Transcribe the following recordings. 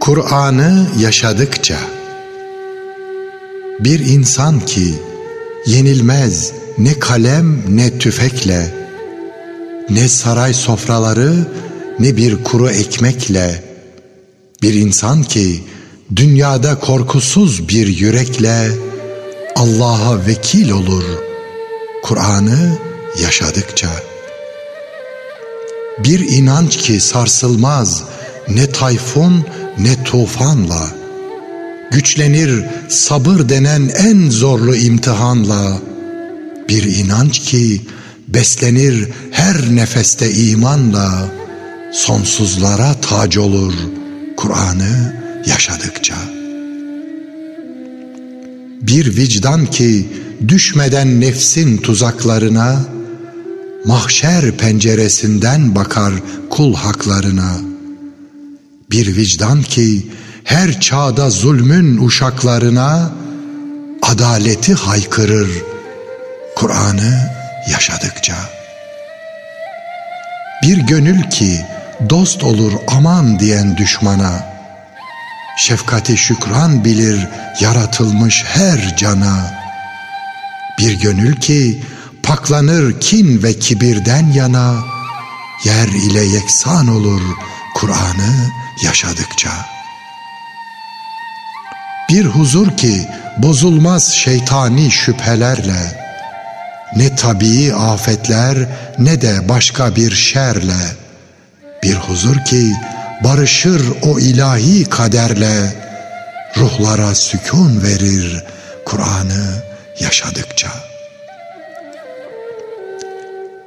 Kur'an'ı yaşadıkça bir insan ki yenilmez ne kalem ne tüfekle ne saray sofraları ne bir kuru ekmekle bir insan ki dünyada korkusuz bir yürekle Allah'a vekil olur Kur'an'ı yaşadıkça. Bir inanç ki sarsılmaz ne tayfun ne tufanla. Güçlenir sabır denen en zorlu imtihanla. Bir inanç ki beslenir her nefeste imanla. Sonsuzlara tac olur Kur'an'ı yaşadıkça. Bir vicdan ki düşmeden nefsin tuzaklarına, mahşer penceresinden bakar kul haklarına. Bir vicdan ki her çağda zulmün uşaklarına adaleti haykırır Kur'an'ı yaşadıkça. Bir gönül ki dost olur aman diyen düşmana, şefkati şükran bilir yaratılmış her cana. Bir gönül ki paklanır kin ve kibirden yana, yer ile yeksan olur Kur'an'ı yaşadıkça. Bir huzur ki bozulmaz şeytani şüphelerle, ne tabii afetler ne de başka bir şerle, bir huzur ki barışır o ilahi kaderle, ruhlara sükun verir Kur'an'ı yaşadıkça.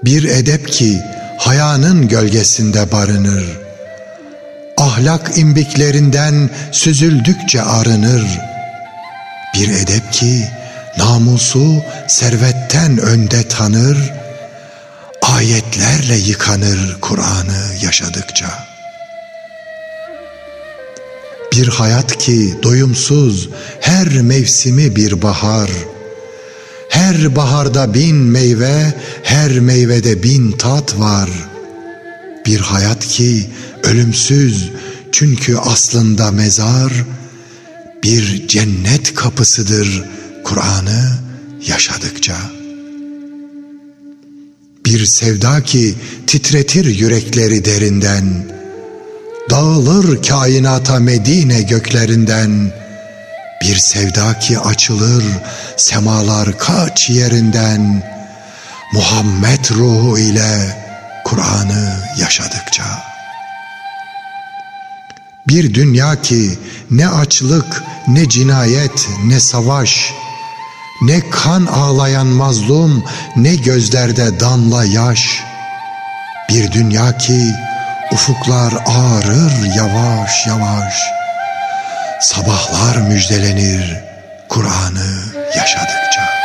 Bir edep ki hayanın gölgesinde barınır, ahlak imbiklerinden süzüldükçe arınır. Bir edep ki namusu servetten önde tanır, ayetlerle yıkanır Kur'an'ı yaşadıkça.'' Bir hayat ki doyumsuz, her mevsimi bir bahar. Her baharda bin meyve, her meyvede bin tat var. Bir hayat ki ölümsüz, çünkü aslında mezar, bir cennet kapısıdır Kur'an'ı yaşadıkça. Bir sevda ki titretir yürekleri derinden, Dağılır kainata Medine göklerinden Bir sevda ki açılır semalar kaç yerinden Muhammed ruhu ile Kur'an'ı yaşadıkça Bir dünya ki ne açlık ne cinayet ne savaş Ne kan ağlayan mazlum ne gözlerde damla yaş Bir dünya ki Ufuklar ağrır yavaş yavaş. Sabahlar müjdelenir Kur'an'ı yaşadıkça.